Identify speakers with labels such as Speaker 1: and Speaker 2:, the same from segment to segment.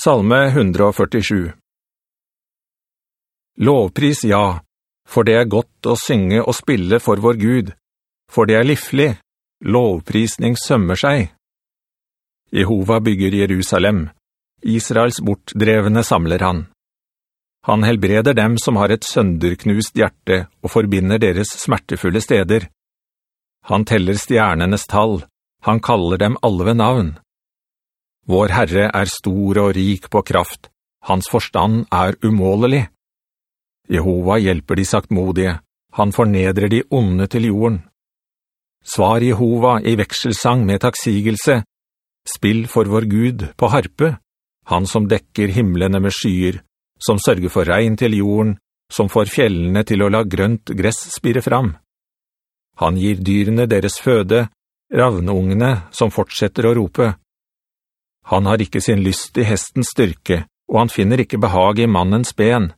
Speaker 1: Salme 147 Lovpris ja, for det er godt å synge og spille for vår Gud, for det er livlig, lovprisning sømmer seg. Jehova bygger Jerusalem, Israels bortdrevne samler han. Han helbreder dem som har et sønderknust hjerte og forbinder deres smertefulle steder. Han teller stjernenes tall, han kaller dem alle ved navn. Vår Herre er stor og rik på kraft. Hans forstand er umålelig. Jehova hjelper de saktmodige. Han fornedrer de onde til jorden. Svar Jehova i vekselsang med taksigelse. Spill for vår Gud på harpe. Han som dekker himmelene med skyer, som sørger for regn til jorden, som får fjellene til å la grønt gress spire fram. Han gir dyrene deres føde, ravneungene som fortsetter å rope. Han har ikke sin lyst i hestens styrke, og han finner ikke behag i mannens ben.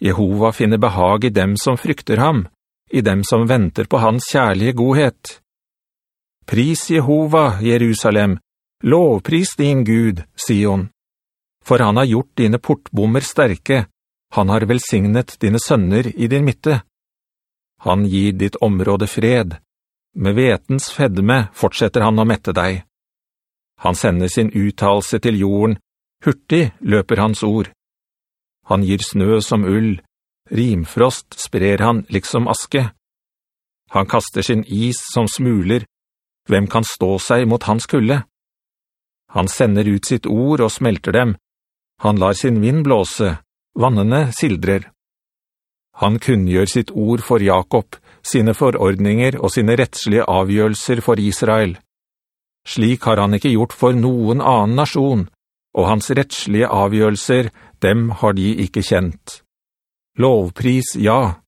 Speaker 1: Jehova finner behag i dem som frykter ham, i dem som venter på hans kjærlige godhet. Pris Jehova, Jerusalem, lovpris din Gud, Sion. For han har gjort dine portbommer sterke, han har velsignet dine sønner i din midte. Han gir ditt område fred. Med vetens fedme fortsetter han å mette deg. Han sender sin uttalelse til jorden, hurtig løper hans ord. Han gir snø som ull, rimfrost sprer han liksom aske. Han kaster sin is som smuler, hvem kan stå seg mot hans kulle? Han sender ut sitt ord og smelter dem. Han lar sin vind blåse, vannene sildrer. Han kunngjør sitt ord for Jakob, sine forordninger og sine rettslige avgjørelser for Israel. Slik har han ikke gjort for noen annen nasjon, og hans rettslige avgjørelser, dem har de ikke kjent. Lovpris, ja,